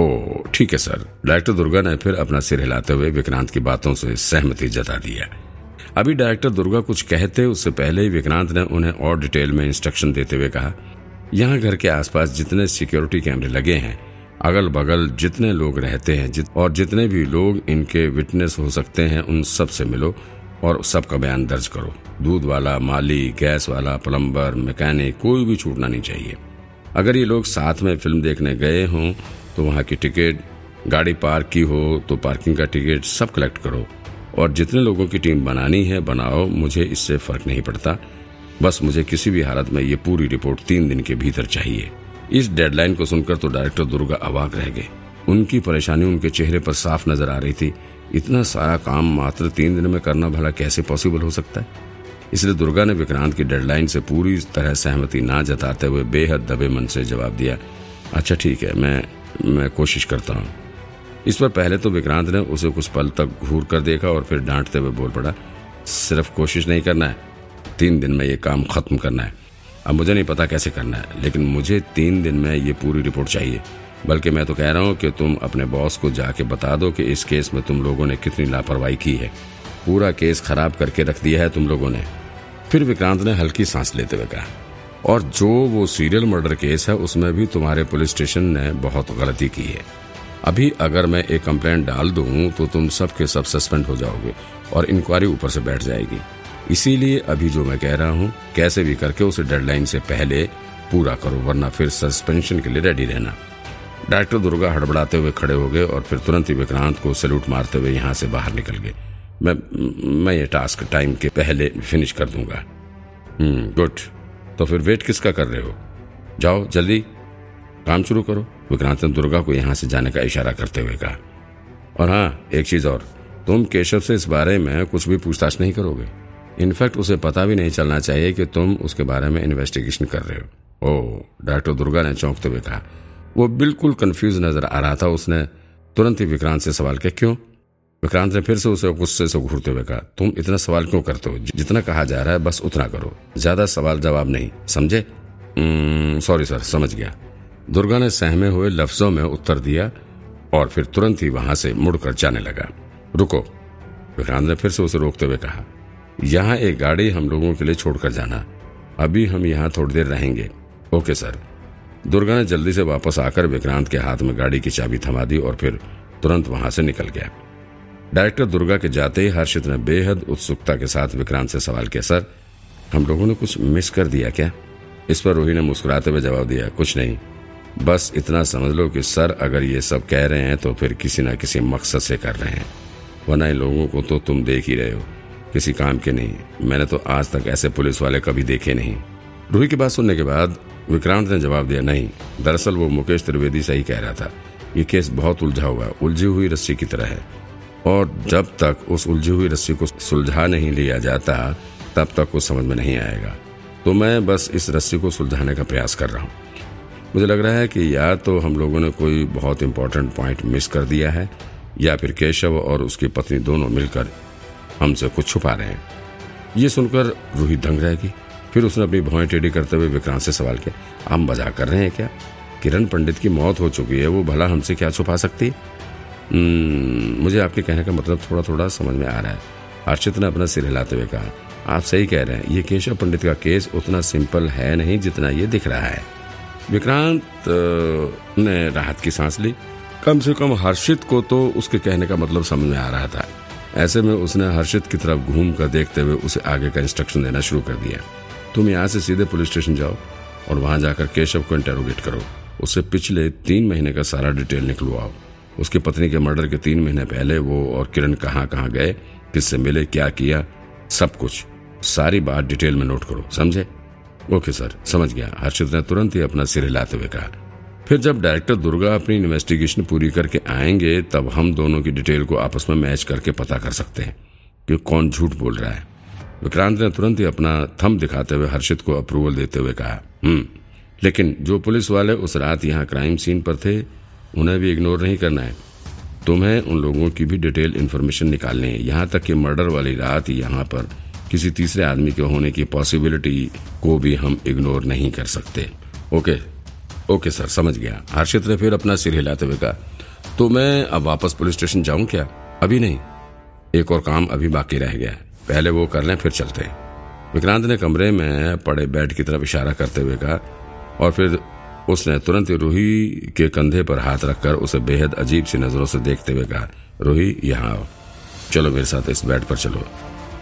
ओ ठीक है sir. Director Durga ने फिर अपना सिर हिलाते हुए विक्रांत की बातों से सहमति जता दिया अभी डायरेक्टर दुर्गा कुछ कहते उससे पहले ही विक्रांत ने उन्हें और डिटेल में इंस्ट्रक्शन देते हुए कहा यहाँ घर के आसपास जितने सिक्योरिटी कैमरे लगे हैं अगल बगल जितने लोग रहते हैं जित, और जितने भी लोग इनके विटनेस हो सकते हैं उन सबसे मिलो और सबका बयान दर्ज करो। दूध वाला माली गैस वाला प्लम्बर मैकेनिक कोई भी छूटना नहीं चाहिए। अगर ये लोग साथ में फ़िल्म देखने गए हों तो वहाँ की टिकट, गाड़ी पार्क की हो तो पार्किंग का टिकट सब कलेक्ट करो। और जितने लोगों की टीम बनानी है, बनाओ, मुझे इससे फ़र्क नहीं पड़ता। बस मुझे किसी भी हालत में ये पूरी रिपोर्ट तीन दिन के भीतर चाहिए। इस डेडलाइन को सुनकर तो डायरेक्टर दुर्गा अवाक रह गए। उनकी परेशानी उनके चेहरे पर साफ़ नज़र आ रही थी। इतना सारा काम मात्र तीन दिन में करना भला कैसे पॉसिबल हो सकता है? इसलिए दुर्गा ने विक्रांत की डेडलाइन से पूरी तरह सहमति ना जताते हुए बेहद दबे मन से जवाब दिया अच्छा ठीक है, मैं मैं कोशिश करता हूँ। इस पर पहले तो विक्रांत ने उसे कुछ पल तक घूर कर देखा और फिर डांटते हुए बोल पड़ा, सिर्फ़ कोशिश नहीं करना है, तीन दिन में ये काम खत्म करना है। अब मुझे नहीं पता कैसे करना है, लेकिन मुझे तीन दिन में ये पूरी रिपोर्ट चाहिए। बल्कि मैं तो कह रहा हूँ कि तुम अपने बॉस को जाके बता दो कि इस केस में तुम लोगों ने कितनी लापरवाही की है। पूरा केस खराब करके रख दिया है तुम लोगों ने। फिर विक्रांत ने हल्की सांस लेते हुए कहा और जो वो सीरियल मर्डर केस है, उसमें भी तुम्हारे पुलिस स्टेशन ने बहुत गलती की है। अभी अगर मैं एक कंप्लेंट डाल दूँ तो तुम सब के सब सस्पेंड हो जाओगे और इंक्वायरी ऊपर से बैठ जाएगी। इसीलिए अभी जो मैं कह रहा हूँ, कैसे भी करके उसे डेडलाइन से पहले पूरा करो, वरना फिर सस्पेंशन के लिए रेडी रहना। डॉक्टर दुर्गा हड़बड़ाते हुए खड़े हो गए और फिर तुरंत ही विक्रांत को सैल्यूट मारते हुए यहाँ से बाहर निकल गए। मैं मैं ये टास्क टाइम के पहले फिनिश कर दूँगा। हम्म गुड तो फिर वेट किसका कर रहे हो? जाओ, जल्दी। काम शुरू करो। विक्रांत ने दुर्गा को यहाँ से जाने का इशारा करते हुए कहा। और हाँ एक चीज़ और। तुम केशव से इस बारे में कुछ भी पूछताछ नहीं करोगे। इनफैक्ट उसे पता भी नहीं चलना चाहिए कि तुम उसके बारे में इन्वेस्टिगेशन कर रहे हो। ओ, डॉक्टर दुर्गा ने चौंकते हुए कहा। वो बिल्कुल कंफ्यूज नज़र आ रहा था। उसने तुरंत ही विक्रांत से सवाल किया, क्यों? विक्रांत ने फिर से उसे गुस्से से घूरते हुए कहा, तुम इतना सवाल क्यों करते हो? जितना कहा जा रहा है, बस उतना करो। ज़्यादा सवाल जवाब नहीं, समझे? सॉरी सर समझ गया। दुर्गा ने सहमे हुए लफ्जों में उत्तर दिया और फिर तुरंत ही वहाँ से मुड़कर जाने लगा। रुको, विक्रांत ने फिर से उसे रोकते हुए कहा, यहाँ एक गाड़ी हम लोगों के लिए छोड़कर जाना। अभी हम यहाँ थोड़ी देर रहेंगे। ओके सर दुर्गा ने जल्दी से वापस आकर विक्रांत के हाथ में गाड़ी की चाबी थमा दी और फिर तुरंत वहाँ से निकल गया। डायरेक्टर दुर्गा के जाते ही हर्षित ने बेहद उत्सुकता के साथ विक्रांत से सवाल किया, सर, हम लोगों ने कुछ मिस कर दिया क्या? इस पर रोही ने मुस्कुराते हुए जवाब दिया, कुछ नहीं। बस इतना समझ लो कि सर, अगर ये सब कह रहे हैं तो फिर किसी न किसी मकसद से कर रहे हैं। वरना इन लोगों को तो तुम देख ही रहे हो। किसी काम के नहीं। मैंने तो आज तक ऐसे पुलिस वाले कभी देखे नहीं। रूही की बात सुनने के बाद विक्रांत ने जवाब दिया, नहीं, दरअसल वो मुकेश त्रिवेदी सही कह रहा था। ये केस बहुत उलझा हुआ उलझी हुई रस्सी की तरह है। और जब तक उस उलझी हुई रस्सी को सुलझा नहीं लिया जाता, तब तक कुछ समझ में नहीं आएगा। तो मैं बस इस रस्सी को सुलझाने का प्रयास कर रहा हूँ। मुझे लग रहा है कि या तो हम लोगों ने कोई बहुत इंपॉर्टेंट पॉइंट मिस कर दिया है, या फिर केशव और उसकी पत्नी दोनों मिलकर हमसे कुछ छुपा रहे हैं। ये सुनकर रूही दंग रहेगी फिर उसने अपनी भौएँ टेढ़ी करते हुए विक्रांत से सवाल किया आप मज़ाक कर रहे हैं क्या? किरण पंडित की मौत हो चुकी है, वो भला हमसे क्या छुपा सकती? है मुझे आपके कहने का मतलब थोड़ा थोड़ा समझ में आ रहा है। हर्षित ने अपना सिर हिलाते हुए कहा, आप सही कह रहे हैं, ये केशव पंडित का केस उतना सिंपल है नहीं जितना ये दिख रहा है। विक्रांत ने राहत की सांस ली। कम से कम हर्षित को तो उसके कहने का मतलब समझ में आ रहा था। ऐसे में उसने हर्षित की तरफ़ घूम कर देखते हुए उसे आगे का इंस्ट्रक्शन देना शुरू कर दिया। तुम यहाँ से सीधे पुलिस स्टेशन जाओ और वहाँ जाकर केशव को इंटेरोगेट करो। उससे पिछले तीन महीने का सारा डिटेल निकलवाओ। उसकी पत्नी के मर्डर के तीन महीने पहले वो और किरण कहाँ कहाँ गए, किससे मिले, क्या किया, सब कुछ। सारी बात डिटेल में नोट करो, समझे? ओके सर, समझ गया। हर्षित ने तुरंत ही अपना सिर हिलाते हुए कहा। फिर जब डायरेक्टर दुर्गा अपनी इन्वेस्टिगेशन पूरी करके आएँगे, तब हम दोनों की डिटेल को आपस में मैच करके पता कर सकते हैं कि कौन झूठ बोल रहा है। विक्रांत ने तुरंत ही अपना थम दिखाते हुए हर्षित को अप्रूवल देते हुए कहा हम्म लेकिन जो पुलिस वाले उस रात यहाँ क्राइम सीन पर थे उन्हें भी इग्नोर नहीं करना है। तुम्हें उन लोगों की भी डिटेल इन्फॉर्मेशन निकालनी है। यहाँ तक कि मर्डर वाली रात यहाँ पर किसी तीसरे आदमी के होने की पॉसिबिलिटी को भी हम इग्नोर नहीं कर सकते। ओके ओके सर समझ गया। हर्षित ने फिर अपना सिर हिलाते हुए कहा तो मैं अब वापस पुलिस स्टेशन जाऊँ क्या? अभी नहीं। एक और काम अभी बाकी रह गया है। पहले वो कर लें, फिर चलते हैं। विक्रांत ने कमरे में पड़े बेड की तरफ़ इशारा करते हुए कहा, और फिर उसने तुरंत रूही के कंधे पर हाथ रखकर उसे बेहद अजीब सी नज़रों से देखते हुए कहा, रूही, यहाँ आओ। चलो मेरे साथ इस बेड पर चलो।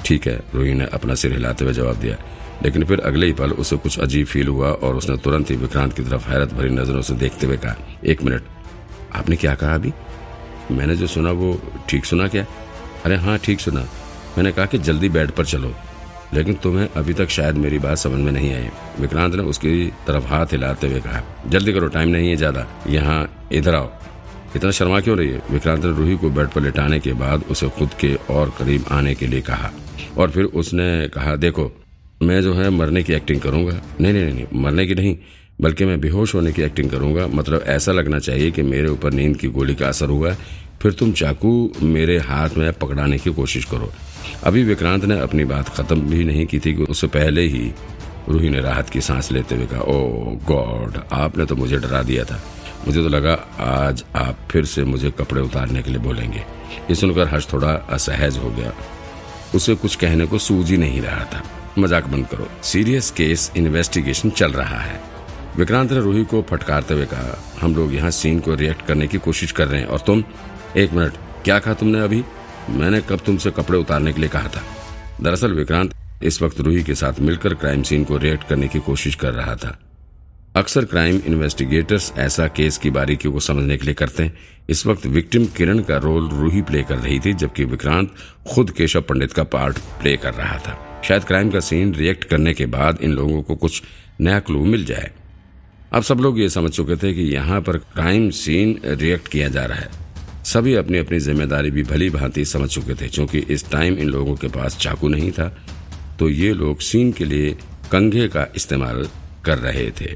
ठीक है, रूही ने अपना सिर हिलाते हुए जवाब दिया। लेकिन फिर अगले ही पल उसे कुछ अजीब फील हुआ और उसने तुरंत ही विक्रांत की तरफ़ हैरत भरी नज़रों से देखते हुए कहा, एक मिनट, आपने क्या कहा अभी? मैंने जो सुना वो ठीक सुना क्या? अरे हाँ ठीक सुना। मैंने कहा कि जल्दी बेड पर चलो। लेकिन तुम्हें अभी तक शायद मेरी बात समझ में नहीं आई। विक्रांत ने उसकी तरफ़ हाथ हिलाते हुए कहा, जल्दी करो, टाइम नहीं है ज़्यादा। यहाँ इधर आओ। इतना शर्मा क्यों रही है? विक्रांत ने रूही को बेड पर लेटाने के बाद उसे खुद के और करीब आने के लिए कहा। और फिर उसने कहा, देखो, मैं जो है मरने की एक्टिंग करूँगा। नहीं नहीं नहीं मरने की नहीं, बल्कि मैं बेहोश होने की एक्टिंग करूँगा। मतलब ऐसा लगना चाहिए कि मेरे ऊपर नींद की गोली का असर हुआ फिर तुम चाकू मेरे हाथ में पकड़ाने की कोशिश करो। अभी विक्रांत ने अपनी बात खत्म भी नहीं की थी कि उससे पहले ही रूही ने राहत की सांस लेते हुए कहा, ओ गॉड, आपने तो मुझे डरा दिया था। मुझे तो लगा आज आप फिर से मुझे कपड़े उतारने के लिए बोलेंगे। ये सुनकर हर्ष थोड़ा असहज हो गया। उसे कुछ कहने को सूझ ही नहीं रहा था। मज़ाक बंद करो। सीरियस केस इन्वेस्टिगेशन चल रहा है। विक्रांत ने रूही को फटकारते हुए कहा, हम लोग यहाँ सीन को रिएक्ट करने की कोशिश कर रहे हैं, और तुम, एक मिनट, क्या कहा तुमने अभी? मैंने कब तुमसे कपड़े उतारने के लिए कहा था? दरअसल विक्रांत इस वक्त रूही के साथ मिलकर क्राइम सीन को रिएक्ट करने की कोशिश कर रहा था। अक्सर क्राइम इन्वेस्टिगेटर्स ऐसा केस की बारीकियों को समझने के लिए करते हैं। इस वक्त विक्टिम किरण का रोल रूही प्ले कर रही थी, जबकि विक्रांत खुद केशव पंडित का पार्ट प्ले कर रहा था। शायद क्राइम का सीन रिएक्ट करने के बाद इन लोगों को कुछ नया क्लू मिल जाए। अब सब लोग ये समझ चुके थे कि यहाँ पर क्राइम सीन रिएक्ट किया जा रहा है। सभी अपनी अपनी ज़िम्मेदारी भी भली भांति समझ चुके थे, क्योंकि इस टाइम इन लोगों के पास चाकू नहीं था तो ये लोग सीन के लिए कंघे का इस्तेमाल कर रहे थे।